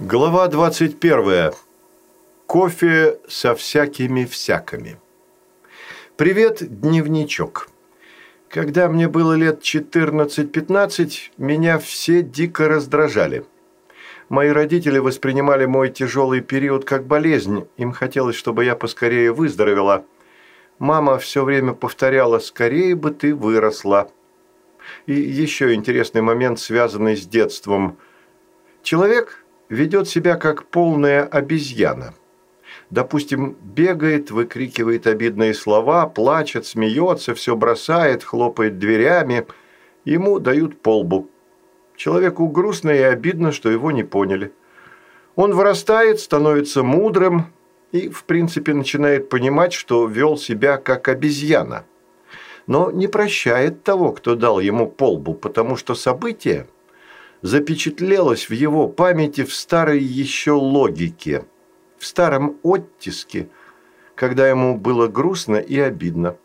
Глава 21. Кофе со всякими всяками. Привет, дневничок. Когда мне было лет 14-15, меня все дико раздражали. Мои родители воспринимали мой тяжелый период как болезнь. Им хотелось, чтобы я поскорее выздоровела. Мама все время повторяла «скорее бы ты выросла». И еще интересный момент, связанный с детством. Человек ведет себя как полная обезьяна. Допустим, бегает, выкрикивает обидные слова, плачет, смеется, все бросает, хлопает дверями. Ему дают полбу. Человеку грустно и обидно, что его не поняли. Он вырастает, становится мудрым и, в принципе, начинает понимать, что вел себя как обезьяна. Но не прощает того, кто дал ему полбу, потому что события запечатлелось в его памяти в старой еще логике, в старом оттиске, когда ему было грустно и обидно.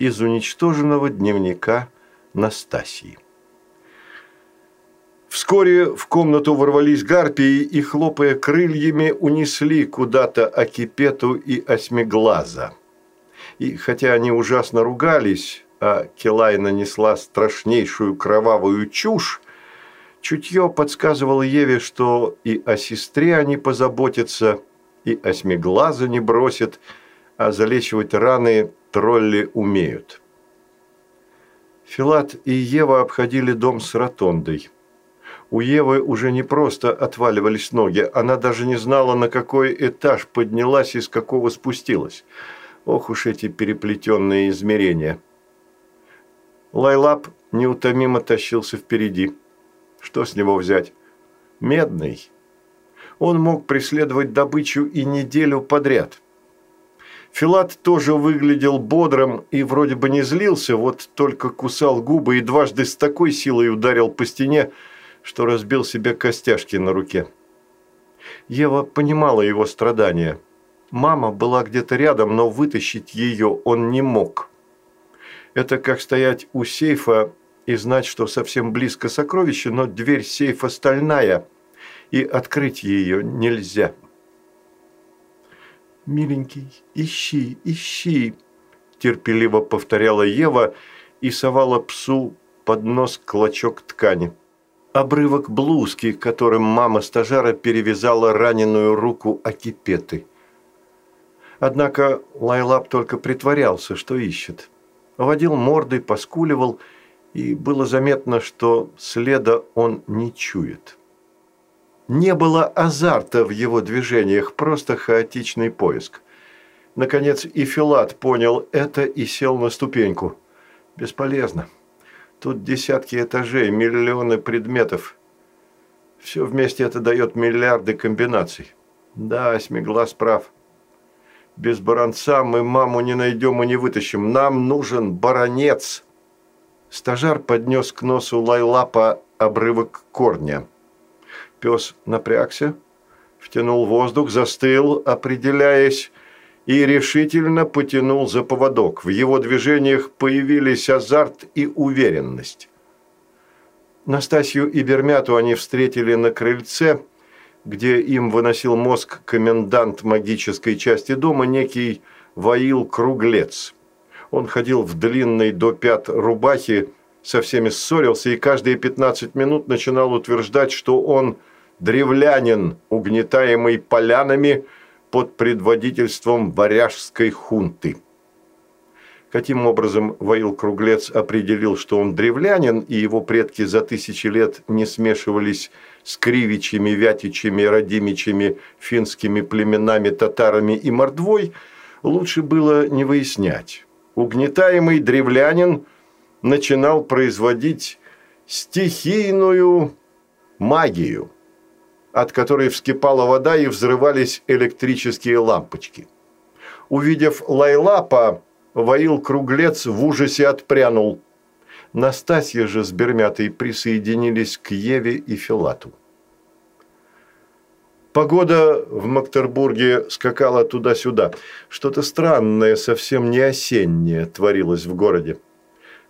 Из уничтоженного дневника Настасии. Вскоре в комнату ворвались гарпии и, хлопая крыльями, унесли куда-то Акипету и Осьмиглаза. И хотя они ужасно ругались, а Келай нанесла страшнейшую кровавую чушь, Чутье подсказывало Еве, что и о сестре они позаботятся, и осьмиглаза не бросят, а залечивать раны тролли умеют. Филат и Ева обходили дом с ротондой. У Евы уже не просто отваливались ноги, она даже не знала, на какой этаж поднялась и с какого спустилась. Ох уж эти переплетенные измерения. Лайлап неутомимо тащился впереди. Что с него взять? Медный. Он мог преследовать добычу и неделю подряд. Филат тоже выглядел бодрым и вроде бы не злился, вот только кусал губы и дважды с такой силой ударил по стене, что разбил себе костяшки на руке. Ева понимала его страдания. Мама была где-то рядом, но вытащить ее он не мог. Это как стоять у сейфа и знать, что совсем близко сокровище, но дверь сейфа стальная, и открыть ее нельзя. «Миленький, ищи, ищи!» – терпеливо повторяла Ева и совала псу под нос клочок ткани. Обрывок блузки, которым мама стажара перевязала раненую руку Акипеты. Однако Лайлап только притворялся, что ищет. Водил мордой, поскуливал – и было заметно, что следа он не чует. Не было азарта в его движениях, просто хаотичный поиск. Наконец и Филат понял это и сел на ступеньку. Бесполезно. Тут десятки этажей, миллионы предметов. Все вместе это дает миллиарды комбинаций. Да, Осьмиглаз прав. Без баронца мы маму не найдем и не вытащим. Нам нужен баронец. Стажар поднес к носу Лайлапа обрывок корня. Пес напрягся, втянул воздух, застыл, определяясь, и решительно потянул за поводок. В его движениях появились азарт и уверенность. Настасью и Бермяту они встретили на крыльце, где им выносил мозг комендант магической части дома, некий Ваил Круглец. Он ходил в длинной до пят рубахе, со всеми ссорился и каждые 15 минут начинал утверждать, что он древлянин, угнетаемый полянами под предводительством варяжской хунты. Каким образом Ваил Круглец определил, что он древлянин, и его предки за тысячи лет не смешивались с кривичами, вятичами, родимичами, финскими племенами, татарами и мордвой, лучше было не выяснять угнетаемый древлянин начинал производить стихийную магию, от которой вскипала вода и взрывались электрические лампочки. Увидев Лайлапа, Ваил Круглец в ужасе отпрянул. Настасья же с Бермятой присоединились к Еве и Филату. Погода в Мактербурге скакала туда-сюда. Что-то странное, совсем не осеннее, творилось в городе.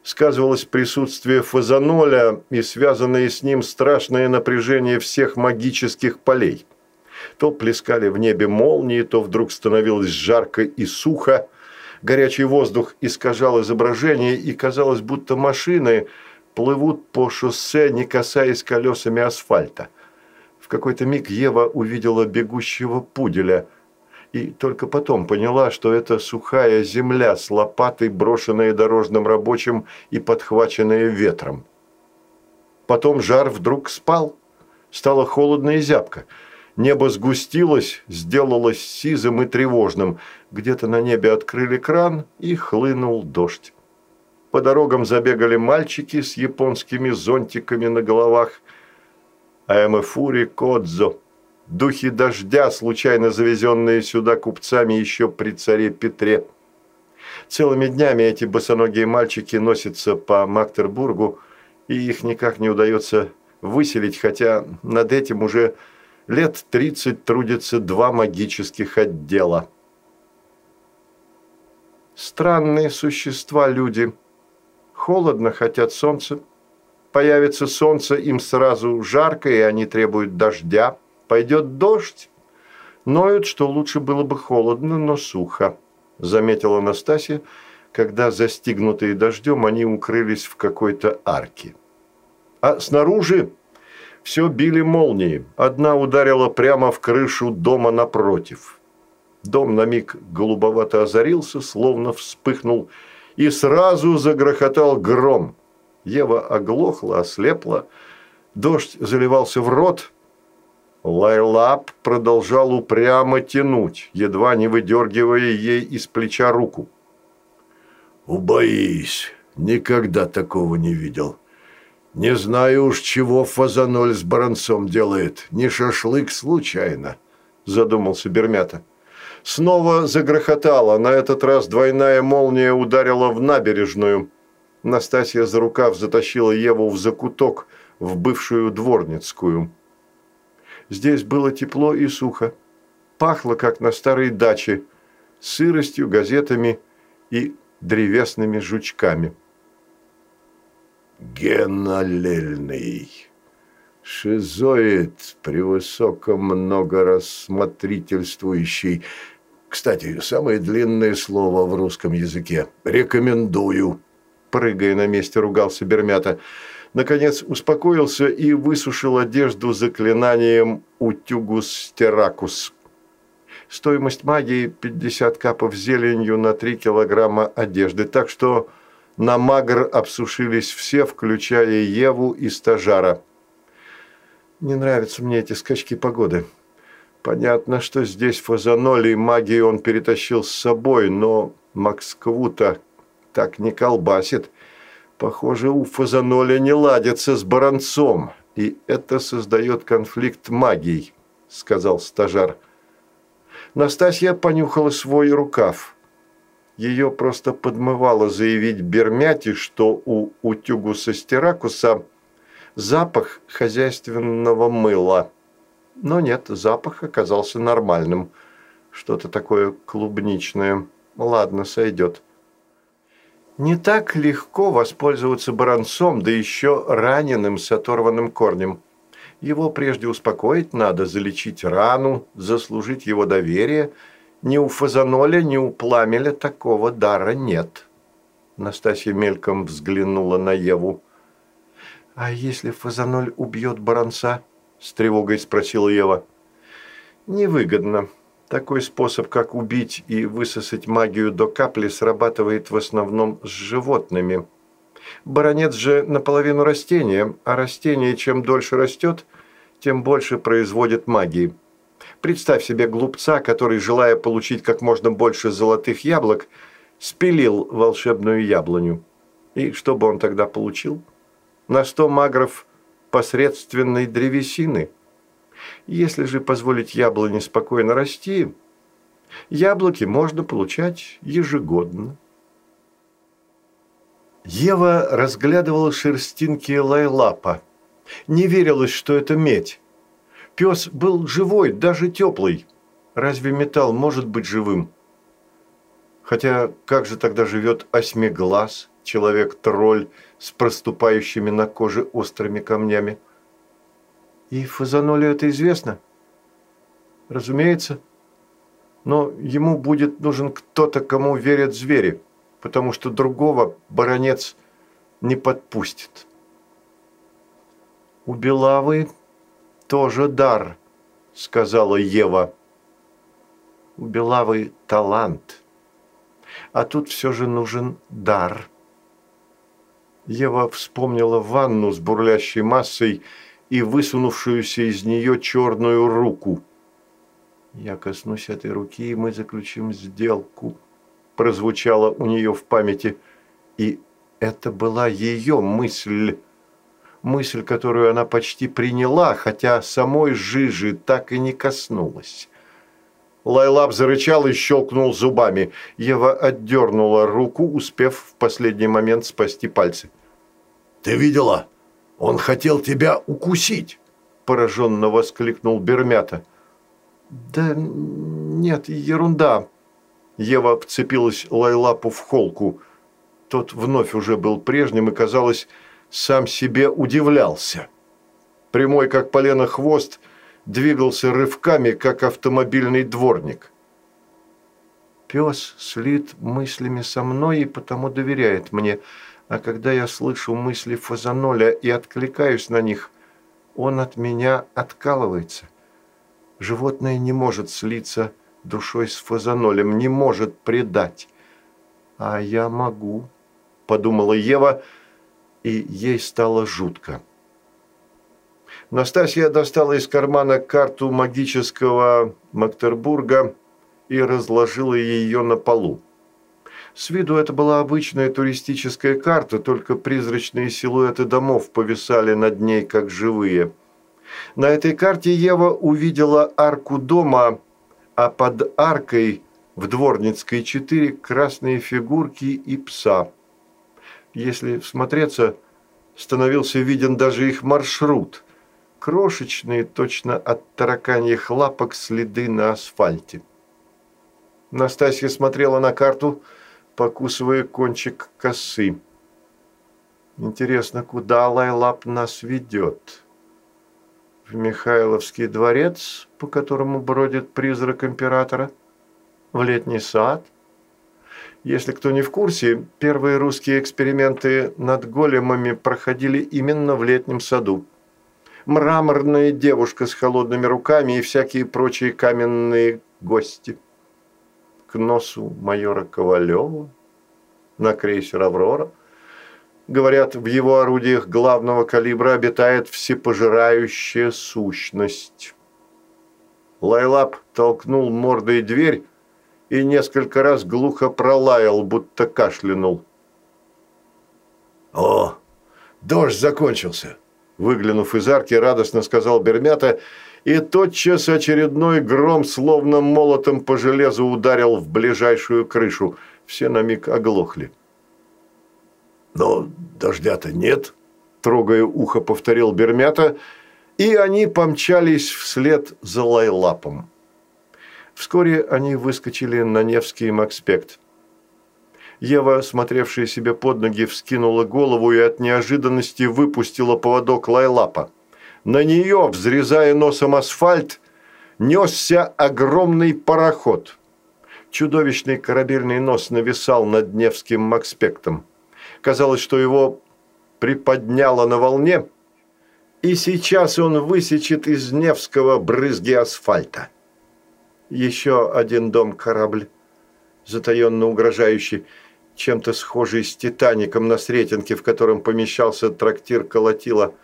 сказывалось присутствие фазаноля и связанное с ним страшное напряжение всех магических полей. То плескали в небе молнии, то вдруг становилось жарко и сухо. Горячий воздух искажал изображение, и казалось, будто машины плывут по шоссе, не касаясь колесами асфальта. В какой-то миг Ева увидела бегущего пуделя – и только потом поняла, что это сухая земля с лопатой, брошенная дорожным рабочим и подхваченная ветром. Потом жар вдруг спал, стало холодно и зябко. Небо сгустилось, сделалось сизым и тревожным. Где-то на небе открыли кран и хлынул дождь. По дорогам забегали мальчики с японскими зонтиками на головах. Аэмэфури Кодзо духи дождя, случайно завезенные сюда купцами еще при царе Петре. Целыми днями эти босоногие мальчики носятся по Мактербургу, и их никак не удается выселить, хотя над этим уже лет 30 трудятся два магических отдела. Странные существа люди. Холодно, хотят солнца. Появится солнце, им сразу жарко, и они требуют дождя. Пойдет дождь. Ноют, что лучше было бы холодно, но сухо, заметила Настасья, когда, застигнутые дождем, они укрылись в какой-то арке. А снаружи все били молнии. Одна ударила прямо в крышу дома напротив. Дом на миг голубовато озарился, словно вспыхнул, и сразу загрохотал гром. Ева оглохла, ослепла, дождь заливался в рот – Лайлап продолжал упрямо тянуть, едва не выдергивая ей из плеча руку. «Убоись, никогда такого не видел. Не знаю уж, чего Фазаноль с баронцом делает, не шашлык случайно», – задумался Бермята. Снова загрохотало, на этот раз двойная молния ударила в набережную. Настасья за рукав затащила Еву в закуток, в бывшую дворницкую. Здесь было тепло и сухо. Пахло, как на старой даче, сыростью, газетами и древесными жучками. Генолельный. Шизоид, превысоко многорассмотрительствующий. Кстати, самое длинное слово в русском языке. Рекомендую. Прыгая на месте, ругался Бермята наконец успокоился и высушил одежду заклинанием «Утюгус стеракус». Стоимость магии – 50 капов зеленью на 3 килограмма одежды, так что на магр обсушились все, включая Еву и стажара. Не нравятся мне эти скачки погоды. Понятно, что здесь фазаноли и магии он перетащил с собой, но Максквута так не колбасит – Похоже, у Фазаноля не ладится с Баранцом, и это создает конфликт магий, сказал стажар. Настасья понюхала свой рукав. Ее просто подмывало заявить Бермяти, что у утюгуса Стеракуса запах хозяйственного мыла. Но нет, запах оказался нормальным. Что-то такое клубничное. Ладно, сойдет. Не так легко воспользоваться баронцом, да еще раненым с оторванным корнем. Его прежде успокоить надо, залечить рану, заслужить его доверие. Ни у Фазаноля, ни у Пламеля такого дара нет. Настасья мельком взглянула на Еву. «А если Фазаноль убьет баронца?» – с тревогой спросила Ева. «Невыгодно. Такой способ, как убить и высосать магию до капли, срабатывает в основном с животными. Баронец же наполовину растение, а растение чем дольше растет, тем больше производит магии. Представь себе глупца, который, желая получить как можно больше золотых яблок, спилил волшебную яблоню. И что бы он тогда получил? На сто магров посредственной древесины – если же позволить яблоне спокойно расти, яблоки можно получать ежегодно. Ева разглядывала шерстинки лайлапа. Не верилось, что это медь. Пес был живой, даже теплый. Разве металл может быть живым? Хотя как же тогда живет осьмиглаз, человек-тролль с проступающими на коже острыми камнями. И Фазаноле это известно? Разумеется. Но ему будет нужен кто-то, кому верят звери, потому что другого баронец не подпустит. У Белавы тоже дар, сказала Ева. У Белавы талант. А тут все же нужен дар. Ева вспомнила ванну с бурлящей массой и высунувшуюся из нее черную руку. «Я коснусь этой руки, и мы заключим сделку», – прозвучало у нее в памяти. И это была ее мысль. Мысль, которую она почти приняла, хотя самой жижи так и не коснулась. Лайлап зарычал и щелкнул зубами. Ева отдернула руку, успев в последний момент спасти пальцы. «Ты видела? Он хотел тебя укусить!» Пораженно воскликнул Бермята. «Да нет, ерунда!» Ева вцепилась Лайлапу в холку. Тот вновь уже был прежним и, казалось, сам себе удивлялся. Прямой, как полено, хвост двигался рывками, как автомобильный дворник. Пес слит мыслями со мной и потому доверяет мне, а когда я слышу мысли Фазаноля и откликаюсь на них, он от меня откалывается. Животное не может слиться душой с Фазанолем, не может предать. А я могу, подумала Ева, и ей стало жутко. Настасья достала из кармана карту магического Мактербурга и разложила ее на полу. С виду это была обычная туристическая карта, только призрачные силуэты домов повисали над ней, как живые. На этой карте Ева увидела арку дома, а под аркой в Дворницкой четыре красные фигурки и пса. Если всмотреться, становился виден даже их маршрут – крошечные, точно от тараканьих лапок, следы на асфальте. Настасья смотрела на карту, покусывая кончик косы. Интересно, куда Лайлап нас ведет? В Михайловский дворец, по которому бродит призрак императора? В летний сад? Если кто не в курсе, первые русские эксперименты над големами проходили именно в летнем саду мраморная девушка с холодными руками и всякие прочие каменные гости. К носу майора Ковалева на крейсер «Аврора». Говорят, в его орудиях главного калибра обитает всепожирающая сущность. Лайлап толкнул мордой дверь и несколько раз глухо пролаял, будто кашлянул. «О, дождь закончился!» Выглянув из арки, радостно сказал Бермята, и тотчас очередной гром, словно молотом по железу, ударил в ближайшую крышу. Все на миг оглохли. «Но дождя-то нет», – трогая ухо, повторил Бермята, и они помчались вслед за Лайлапом. Вскоре они выскочили на Невский Макспект. Ева, смотревшая себе под ноги, вскинула голову и от неожиданности выпустила поводок лайлапа. На нее, взрезая носом асфальт, несся огромный пароход. Чудовищный корабельный нос нависал над Невским Макспектом. Казалось, что его приподняло на волне, и сейчас он высечет из Невского брызги асфальта. Еще один дом-корабль, затаенно угрожающий, чем-то схожий с «Титаником» на Сретенке, в котором помещался трактир Колотила.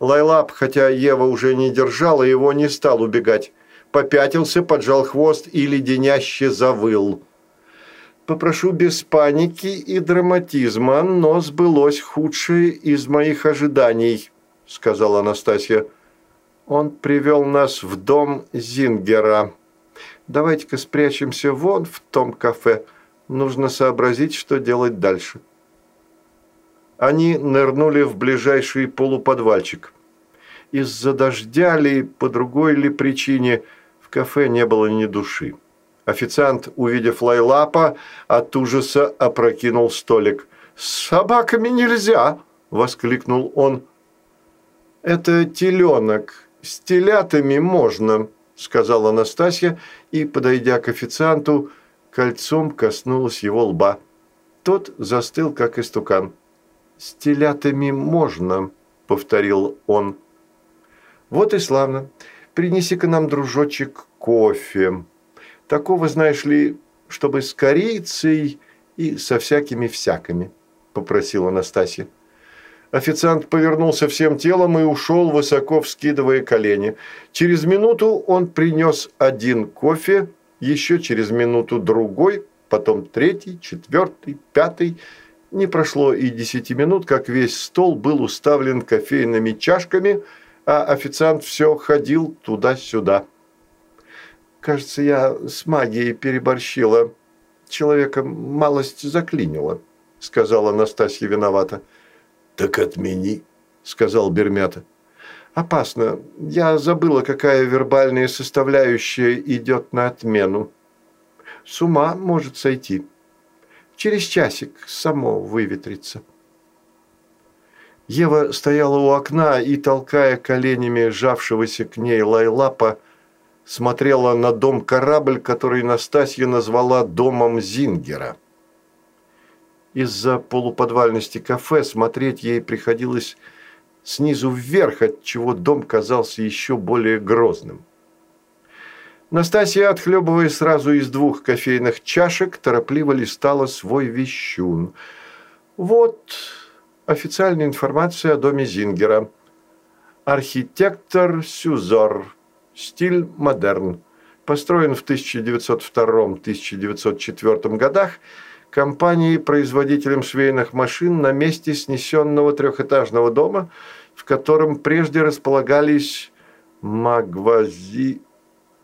Лайлап, хотя Ева уже не держала, его не стал убегать. Попятился, поджал хвост и леденяще завыл. «Попрошу без паники и драматизма, но сбылось худшее из моих ожиданий», – сказала Анастасия. «Он привел нас в дом Зингера. Давайте-ка спрячемся вон в том кафе». Нужно сообразить, что делать дальше. Они нырнули в ближайший полуподвальчик. Из-за дождя ли, по другой ли причине, в кафе не было ни души. Официант, увидев Лайлапа, от ужаса опрокинул столик. «С собаками нельзя!» – воскликнул он. «Это теленок. С телятами можно», – сказала Настасья и, подойдя к официанту, кольцом коснулась его лба. Тот застыл, как истукан. «С телятами можно», – повторил он. «Вот и славно. Принеси-ка нам, дружочек, кофе. Такого, знаешь ли, чтобы с корицей и со всякими всякими», – попросила Настасья. Официант повернулся всем телом и ушел, высоко вскидывая колени. Через минуту он принес один кофе, еще через минуту другой, потом третий, четвертый, пятый. Не прошло и десяти минут, как весь стол был уставлен кофейными чашками, а официант все ходил туда-сюда. «Кажется, я с магией переборщила. Человека малость заклинила», – сказала Настасья виновата. «Так отмени», – сказал Бермята. «Опасно. Я забыла, какая вербальная составляющая идет на отмену. С ума может сойти. Через часик само выветрится». Ева стояла у окна и, толкая коленями сжавшегося к ней лайлапа, смотрела на дом-корабль, который Настасья назвала домом Зингера. Из-за полуподвальности кафе смотреть ей приходилось снизу вверх, отчего дом казался еще более грозным. Настасья, отхлебывая сразу из двух кофейных чашек, торопливо листала свой вещун. Вот официальная информация о доме Зингера. Архитектор Сюзор. Стиль модерн. Построен в 1902-1904 годах – компанией-производителем швейных машин на месте снесенного трехэтажного дома, в котором прежде располагались магвази...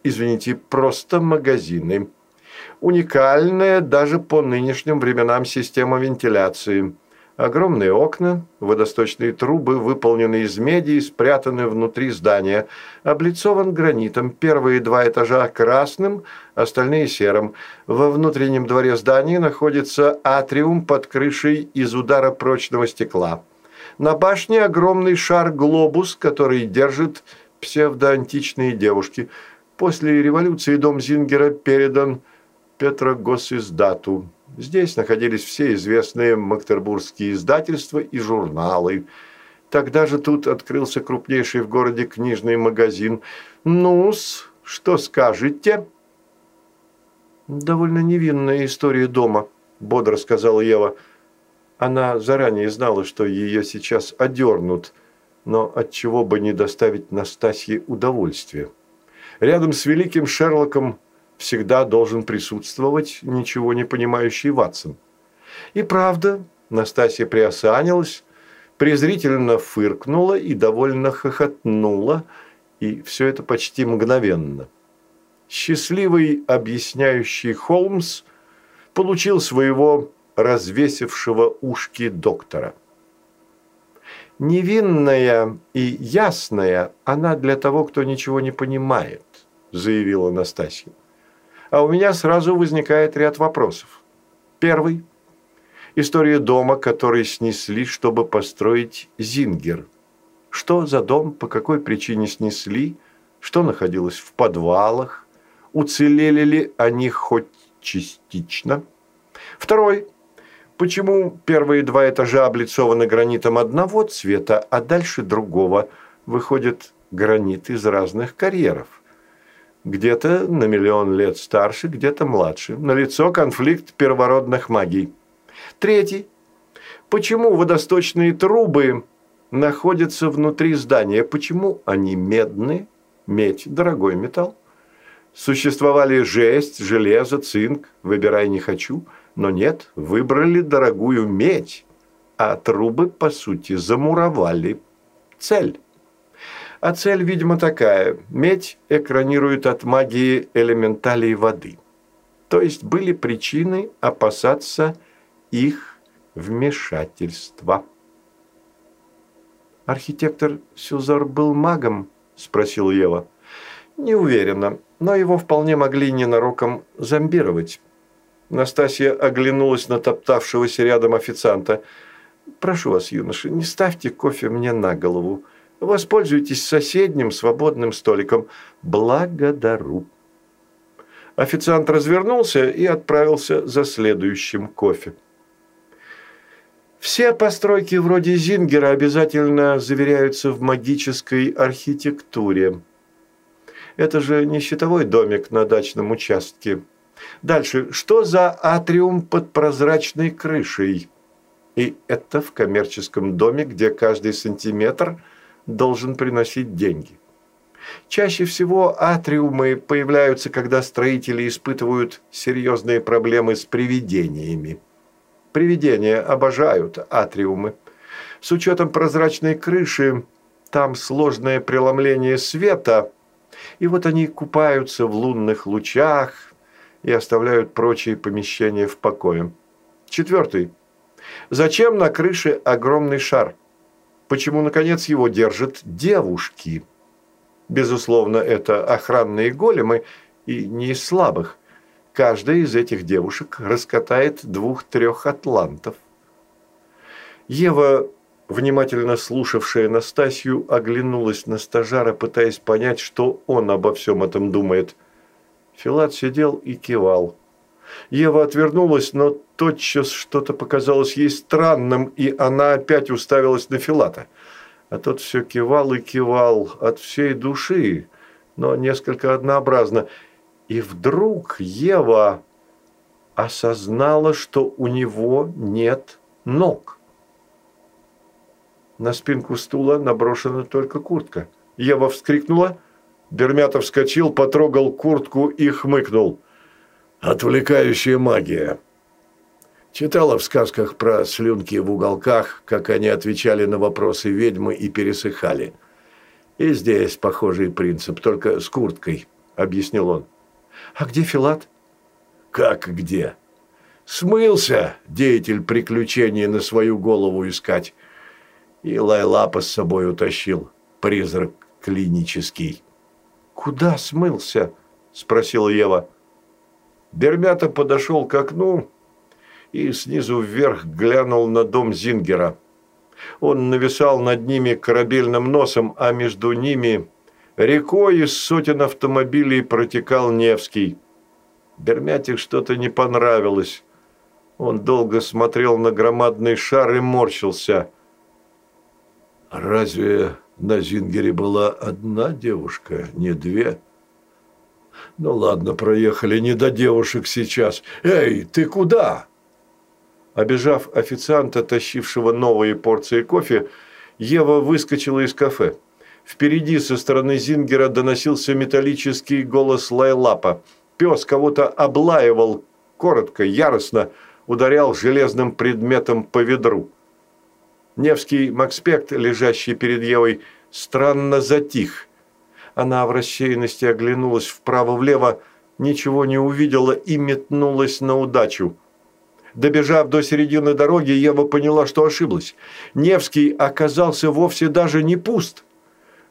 извините, просто магазины. Уникальная даже по нынешним временам система вентиляции – Огромные окна, водосточные трубы, выполненные из меди и спрятаны внутри здания. Облицован гранитом. Первые два этажа красным, остальные серым. Во внутреннем дворе здания находится атриум под крышей из удара прочного стекла. На башне огромный шар-глобус, который держит псевдоантичные девушки. После революции дом Зингера передан Петрогосиздату. Здесь находились все известные магдебургские издательства и журналы. Тогда же тут открылся крупнейший в городе книжный магазин. Ну-с, что скажете?» «Довольно невинная история дома», – бодро сказала Ева. Она заранее знала, что ее сейчас одернут, но от чего бы не доставить Настасье удовольствие. Рядом с великим Шерлоком всегда должен присутствовать ничего не понимающий Ватсон. И правда, Настасья приосанилась, презрительно фыркнула и довольно хохотнула, и все это почти мгновенно. Счастливый объясняющий Холмс получил своего развесившего ушки доктора. Невинная и ясная она для того, кто ничего не понимает, заявила Настасья а у меня сразу возникает ряд вопросов. Первый. История дома, который снесли, чтобы построить Зингер. Что за дом, по какой причине снесли, что находилось в подвалах, уцелели ли они хоть частично. Второй. Почему первые два этажа облицованы гранитом одного цвета, а дальше другого? Выходит, гранит из разных карьеров. Где-то на миллион лет старше, где-то младше. На лицо конфликт первородных магий. Третий. Почему водосточные трубы находятся внутри здания? Почему они медные? Медь – дорогой металл. Существовали жесть, железо, цинк, выбирай не хочу, но нет, выбрали дорогую медь, а трубы, по сути, замуровали. Цель. А цель, видимо, такая. Медь экранирует от магии элементалей воды. То есть были причины опасаться их вмешательства. «Архитектор Сюзор был магом?» – спросил Ева. «Не уверена, но его вполне могли ненароком зомбировать. Настасья оглянулась на топтавшегося рядом официанта. «Прошу вас, юноша, не ставьте кофе мне на голову. Воспользуйтесь соседним свободным столиком. Благодару». Официант развернулся и отправился за следующим кофе. Все постройки вроде Зингера обязательно заверяются в магической архитектуре. Это же не щитовой домик на дачном участке. Дальше. Что за атриум под прозрачной крышей? И это в коммерческом доме, где каждый сантиметр должен приносить деньги. Чаще всего атриумы появляются, когда строители испытывают серьезные проблемы с привидениями. Привидения обожают атриумы. С учетом прозрачной крыши, там сложное преломление света, и вот они купаются в лунных лучах и оставляют прочие помещения в покое. Четвертый. Зачем на крыше огромный шар? Почему, наконец, его держат девушки? Безусловно, это охранные големы и не из слабых каждая из этих девушек раскатает двух-трех атлантов. Ева, внимательно слушавшая Настасью, оглянулась на стажара, пытаясь понять, что он обо всем этом думает. Филат сидел и кивал. Ева отвернулась, но тотчас что-то показалось ей странным, и она опять уставилась на Филата. А тот все кивал и кивал от всей души, но несколько однообразно – и вдруг Ева осознала, что у него нет ног. На спинку стула наброшена только куртка. Ева вскрикнула. Бермятов вскочил, потрогал куртку и хмыкнул. «Отвлекающая магия». Читала в сказках про слюнки в уголках, как они отвечали на вопросы ведьмы и пересыхали. И здесь похожий принцип, только с курткой, объяснил он. А где Филат? Как где? Смылся деятель приключений на свою голову искать. И Лайлапа с собой утащил, призрак клинический. «Куда смылся?» – спросила Ева. Бермята подошел к окну и снизу вверх глянул на дом Зингера. Он нависал над ними корабельным носом, а между ними Рекой из сотен автомобилей протекал Невский. Бермятик что-то не понравилось. Он долго смотрел на громадный шар и морщился. «Разве на Зингере была одна девушка, не две?» «Ну ладно, проехали, не до девушек сейчас. Эй, ты куда?» Обежав официанта, тащившего новые порции кофе, Ева выскочила из кафе. Впереди со стороны Зингера доносился металлический голос Лайлапа. Пес кого-то облаивал, коротко, яростно, ударял железным предметом по ведру. Невский Макспект, лежащий перед Евой, странно затих. Она в рассеянности оглянулась вправо-влево, ничего не увидела и метнулась на удачу. Добежав до середины дороги, Ева поняла, что ошиблась. Невский оказался вовсе даже не пуст.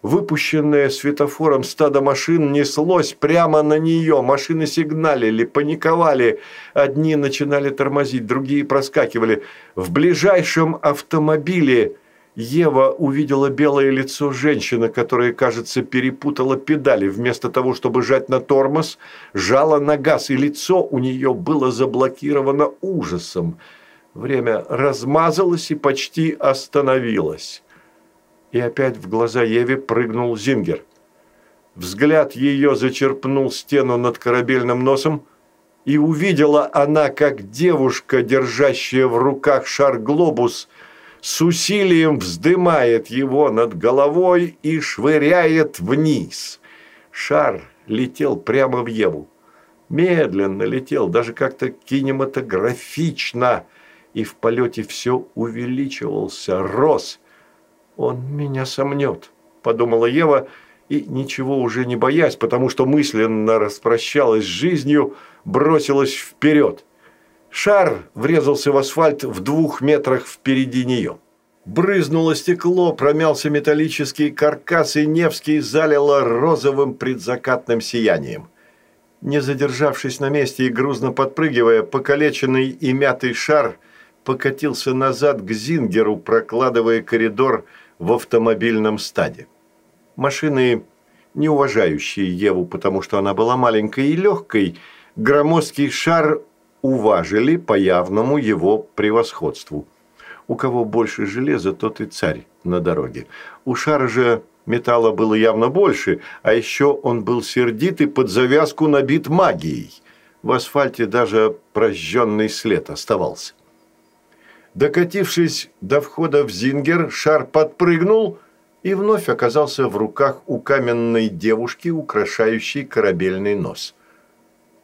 Выпущенное светофором стадо машин неслось прямо на нее. Машины сигналили, паниковали. Одни начинали тормозить, другие проскакивали. В ближайшем автомобиле Ева увидела белое лицо женщины, которая, кажется, перепутала педали. Вместо того, чтобы жать на тормоз, жала на газ, и лицо у нее было заблокировано ужасом. Время размазалось и почти остановилось и опять в глаза Еве прыгнул Зингер. Взгляд ее зачерпнул стену над корабельным носом, и увидела она, как девушка, держащая в руках шар-глобус, с усилием вздымает его над головой и швыряет вниз. Шар летел прямо в Еву. Медленно летел, даже как-то кинематографично, и в полете все увеличивался, рос – «Он меня сомнет», – подумала Ева, и, ничего уже не боясь, потому что мысленно распрощалась с жизнью, бросилась вперед. Шар врезался в асфальт в двух метрах впереди нее. Брызнуло стекло, промялся металлический каркас, и Невский залило розовым предзакатным сиянием. Не задержавшись на месте и грузно подпрыгивая, покалеченный и мятый шар покатился назад к Зингеру, прокладывая коридор в автомобильном стаде. Машины, не уважающие Еву, потому что она была маленькой и легкой, громоздкий шар уважили по явному его превосходству. У кого больше железа, тот и царь на дороге. У шара же металла было явно больше, а еще он был сердит и под завязку набит магией. В асфальте даже прожженный след оставался. Докатившись до входа в Зингер, шар подпрыгнул и вновь оказался в руках у каменной девушки, украшающей корабельный нос.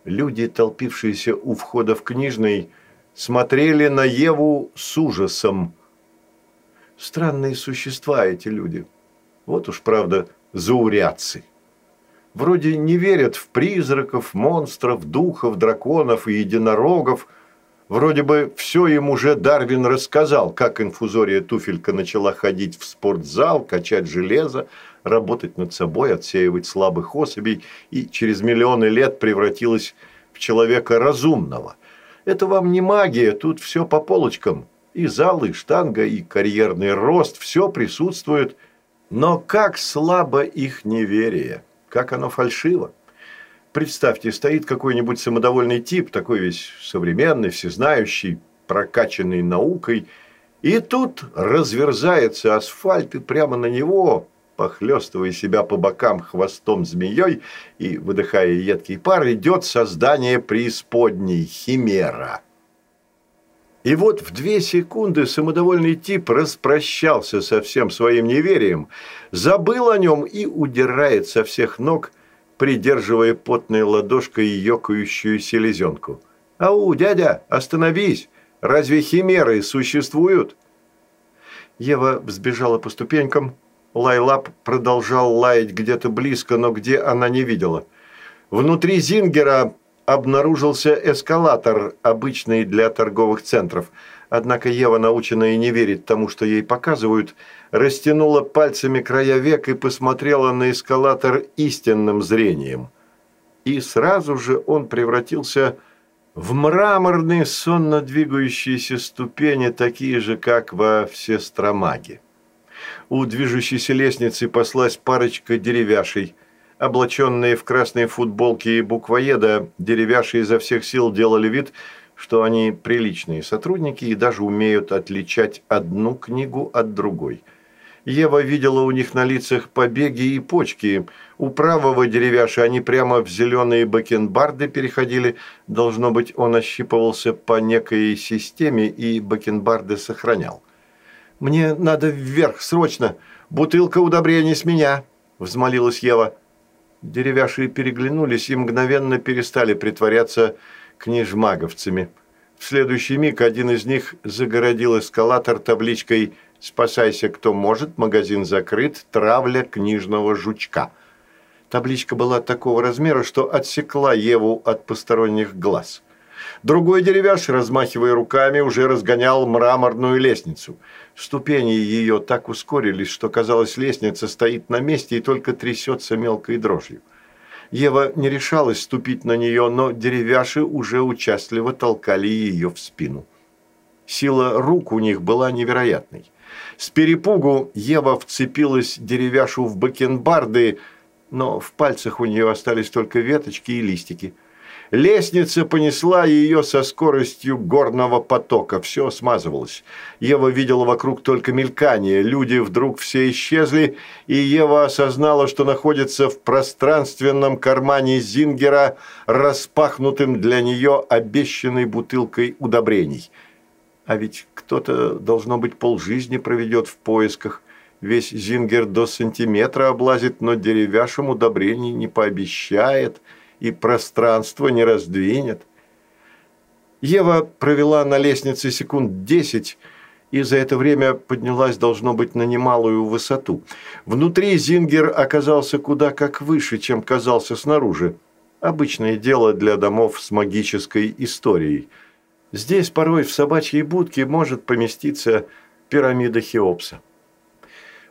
Люди, толпившиеся у входа в книжный, смотрели на Еву с ужасом. Странные существа эти люди. Вот уж, правда, заурядцы. Вроде не верят в призраков, монстров, духов, драконов и единорогов. Вроде бы все им уже Дарвин рассказал, как инфузория туфелька начала ходить в спортзал, качать железо, работать над собой, отсеивать слабых особей и через миллионы лет превратилась в человека разумного. Это вам не магия, тут все по полочкам. И зал, и штанга, и карьерный рост, все присутствует. Но как слабо их неверие, как оно фальшиво. Представьте, стоит какой-нибудь самодовольный тип, такой весь современный, всезнающий, прокачанный наукой, и тут разверзается асфальт, и прямо на него похлестывая себя по бокам хвостом змеей и выдыхая едкий пар, идет создание преисподней химера. И вот в две секунды самодовольный тип распрощался со всем своим неверием, забыл о нем и удирает со всех ног, придерживая потной ладошкой ёкающую селезенку. «Ау, дядя, остановись! Разве химеры существуют?» Ева взбежала по ступенькам, Лайлап продолжал лаять где-то близко, но где она не видела. Внутри Зингера обнаружился эскалатор, обычный для торговых центров. Однако Ева, наученная не верить тому, что ей показывают, растянула пальцами края век и посмотрела на эскалатор истинным зрением. И сразу же он превратился в мраморные сонно двигающиеся ступени, такие же, как во Всестромаге. У движущейся лестницы паслась парочка деревяшей. Облаченные в красные футболки и буквоеда, деревяши изо всех сил делали вид, что они приличные сотрудники и даже умеют отличать одну книгу от другой. Ева видела у них на лицах побеги и почки. У правого деревяши они прямо в зеленые бакенбарды переходили. Должно быть, он ощипывался по некой системе и бакенбарды сохранял. «Мне надо вверх, срочно! Бутылка удобрений с меня!» – взмолилась Ева. Деревяшие переглянулись и мгновенно перестали притворяться книжмаговцами. В следующий миг один из них загородил эскалатор табличкой «Спасайся, кто может, магазин закрыт, травля книжного жучка». Табличка была такого размера, что отсекла Еву от посторонних глаз. Другой деревяш, размахивая руками, уже разгонял мраморную лестницу. Ступени ее так ускорились, что, казалось, лестница стоит на месте и только трясется мелкой дрожью. Ева не решалась ступить на нее, но деревяши уже участливо толкали ее в спину. Сила рук у них была невероятной. С перепугу Ева вцепилась деревяшу в бакенбарды, но в пальцах у нее остались только веточки и листики – Лестница понесла ее со скоростью горного потока. Все смазывалось. Ева видела вокруг только мелькание. Люди вдруг все исчезли, и Ева осознала, что находится в пространственном кармане Зингера, распахнутым для нее обещанной бутылкой удобрений. А ведь кто-то, должно быть, полжизни проведет в поисках. Весь Зингер до сантиметра облазит, но деревяшем удобрений не пообещает – и пространство не раздвинет. Ева провела на лестнице секунд десять, и за это время поднялась, должно быть, на немалую высоту. Внутри Зингер оказался куда как выше, чем казался снаружи. Обычное дело для домов с магической историей. Здесь порой в собачьей будке может поместиться пирамида Хеопса.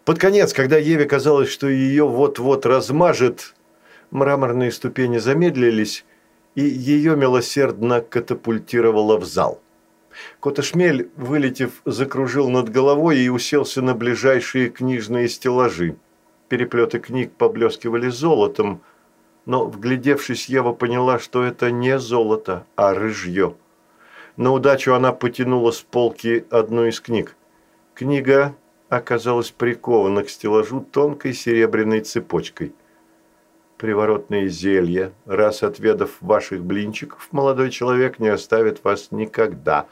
Под конец, когда Еве казалось, что ее вот-вот размажет, мраморные ступени замедлились, и ее милосердно катапультировало в зал. Котошмель, вылетев, закружил над головой и уселся на ближайшие книжные стеллажи. Переплеты книг поблескивали золотом, но, вглядевшись, Ева поняла, что это не золото, а рыжье. На удачу она потянула с полки одну из книг. Книга оказалась прикована к стеллажу тонкой серебряной цепочкой. «Приворотные зелья, раз отведав ваших блинчиков, молодой человек не оставит вас никогда»,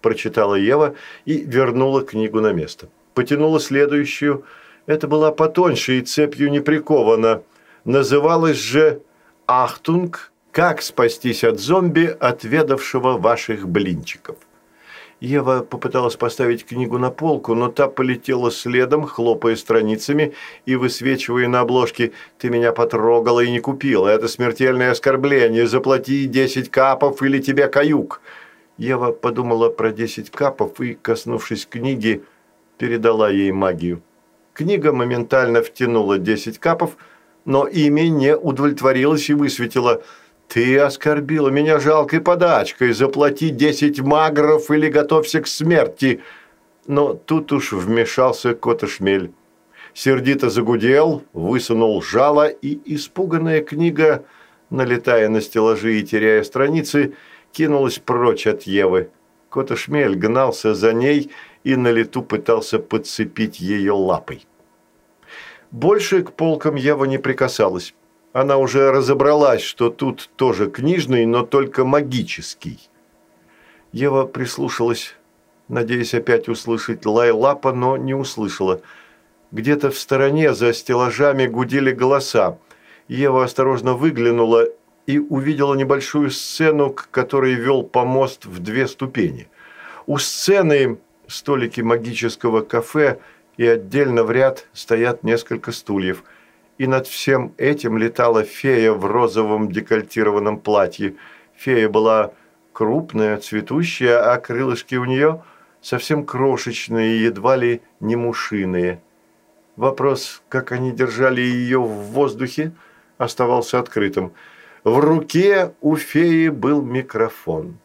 прочитала Ева и вернула книгу на место. Потянула следующую. Это была потоньше и цепью не прикована. Называлась же «Ахтунг. Как спастись от зомби, отведавшего ваших блинчиков». Ева попыталась поставить книгу на полку, но та полетела следом, хлопая страницами и высвечивая на обложке «Ты меня потрогала и не купила. Это смертельное оскорбление. Заплати десять капов или тебе каюк». Ева подумала про десять капов и, коснувшись книги, передала ей магию. Книга моментально втянула десять капов, но ими не удовлетворилась и высветила «Ты оскорбила меня жалкой подачкой, заплати десять магров или готовься к смерти!» Но тут уж вмешался Котошмель. Сердито загудел, высунул жало, и испуганная книга, налетая на стеллажи и теряя страницы, кинулась прочь от Евы. Котошмель гнался за ней и на лету пытался подцепить ее лапой. Больше к полкам Ева не прикасалась. Она уже разобралась, что тут тоже книжный, но только магический. Ева прислушалась, надеясь опять услышать лай лапа, но не услышала. Где-то в стороне за стеллажами гудели голоса. Ева осторожно выглянула и увидела небольшую сцену, к которой вел помост в две ступени. У сцены столики магического кафе и отдельно в ряд стоят несколько стульев. И над всем этим летала фея в розовом декольтированном платье. Фея была крупная, цветущая, а крылышки у нее совсем крошечные, едва ли не мушиные. Вопрос, как они держали ее в воздухе, оставался открытым – в руке у феи был микрофон.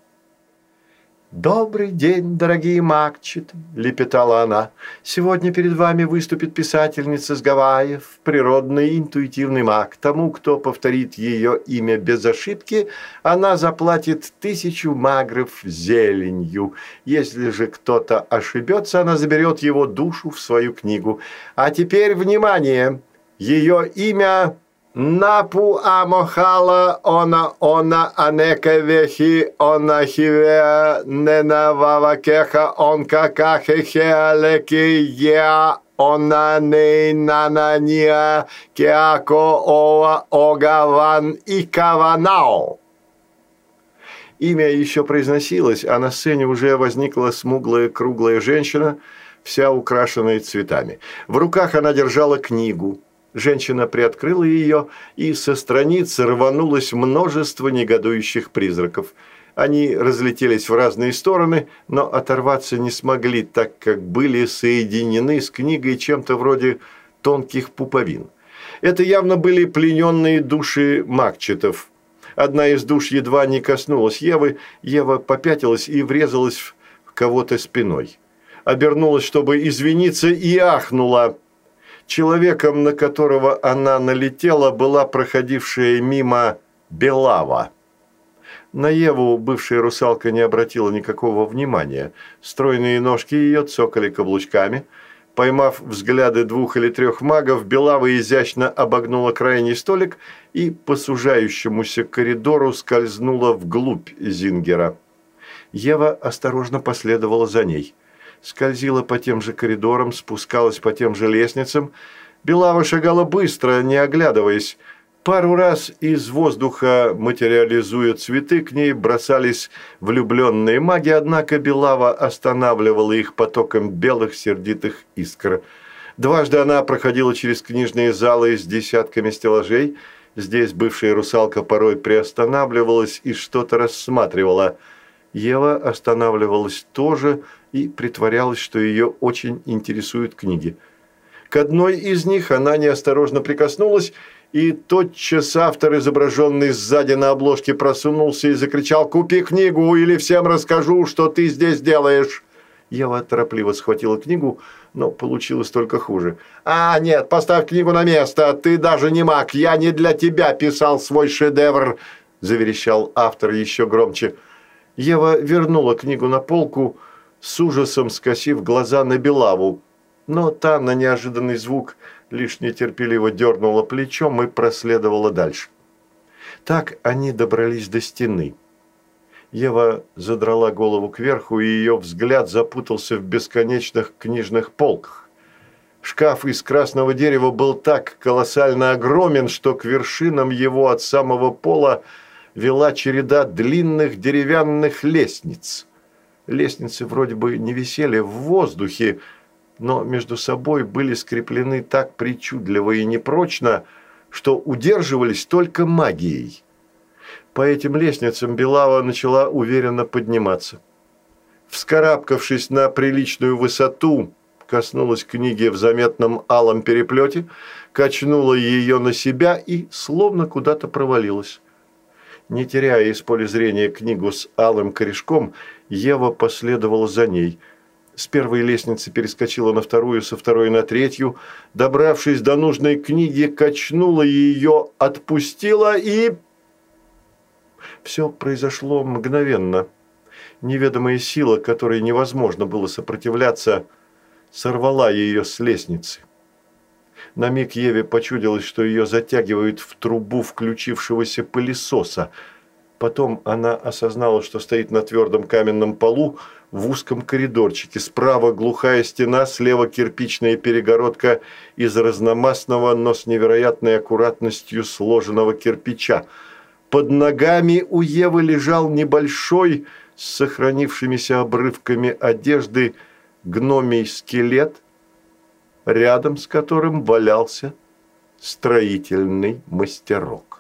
«Добрый день, дорогие макчеты!» – лепетала она. «Сегодня перед вами выступит писательница с Гавайев, природный интуитивный маг. Тому, кто повторит ее имя без ошибки, она заплатит тысячу магров зеленью. Если же кто-то ошибется, она заберет его душу в свою книгу. А теперь, внимание! Ее имя Напу амохала она она анека вехи она хивеа нена вавакеха он какахехе алеки я она не нанания кеако оа огаван и каванао. Имя еще произносилось, а на сцене уже возникла смуглая круглая женщина, вся украшенная цветами. В руках она держала книгу – Женщина приоткрыла ее, и со страницы рванулось множество негодующих призраков. Они разлетелись в разные стороны, но оторваться не смогли, так как были соединены с книгой чем-то вроде тонких пуповин. Это явно были плененные души макчетов. Одна из душ едва не коснулась Евы, Ева попятилась и врезалась в кого-то спиной. Обернулась, чтобы извиниться, и ахнула – Человеком, на которого она налетела, была проходившая мимо Белава. На Еву бывшая русалка не обратила никакого внимания. Стройные ножки ее цокали каблучками. Поймав взгляды двух или трех магов, Белава изящно обогнула крайний столик и по сужающемуся коридору скользнула вглубь Зингера. Ева осторожно последовала за ней скользила по тем же коридорам, спускалась по тем же лестницам. Белава шагала быстро, не оглядываясь. Пару раз из воздуха, материализуя цветы, к ней бросались влюбленные маги, однако Белава останавливала их потоком белых сердитых искр. Дважды она проходила через книжные залы с десятками стеллажей. Здесь бывшая русалка порой приостанавливалась и что-то рассматривала. Ева останавливалась тоже, и притворялась, что ее очень интересуют книги. К одной из них она неосторожно прикоснулась и тотчас автор, изображенный сзади на обложке, просунулся и закричал «Купи книгу, или всем расскажу, что ты здесь делаешь!» Ева торопливо схватила книгу, но получилось только хуже. «А, нет, поставь книгу на место, ты даже не маг, я не для тебя писал свой шедевр!» заверещал автор еще громче. Ева вернула книгу на полку, с ужасом скосив глаза на Белаву, но та на неожиданный звук лишь нетерпеливо дернула плечом и проследовала дальше. Так они добрались до стены. Ева задрала голову кверху, и ее взгляд запутался в бесконечных книжных полках. Шкаф из красного дерева был так колоссально огромен, что к вершинам его от самого пола вела череда длинных деревянных лестниц. Лестницы вроде бы не висели в воздухе, но между собой были скреплены так причудливо и непрочно, что удерживались только магией. По этим лестницам Белава начала уверенно подниматься. Вскарабкавшись на приличную высоту, коснулась книги в заметном алом переплете, качнула ее на себя и словно куда-то провалилась. Не теряя из поля зрения книгу с алым корешком, Ева последовала за ней – с первой лестницы перескочила на вторую, со второй на третью. Добравшись до нужной книги, качнула ее, отпустила и... Все произошло мгновенно. Неведомая сила, которой невозможно было сопротивляться, сорвала ее с лестницы. На миг Еве почудилось, что ее затягивают в трубу включившегося пылесоса. Потом она осознала, что стоит на твердом каменном полу, в узком коридорчике. Справа глухая стена, слева кирпичная перегородка из разномастного, но с невероятной аккуратностью сложенного кирпича. Под ногами у Евы лежал небольшой, с сохранившимися обрывками одежды, гномий скелет, рядом с которым валялся строительный мастерок.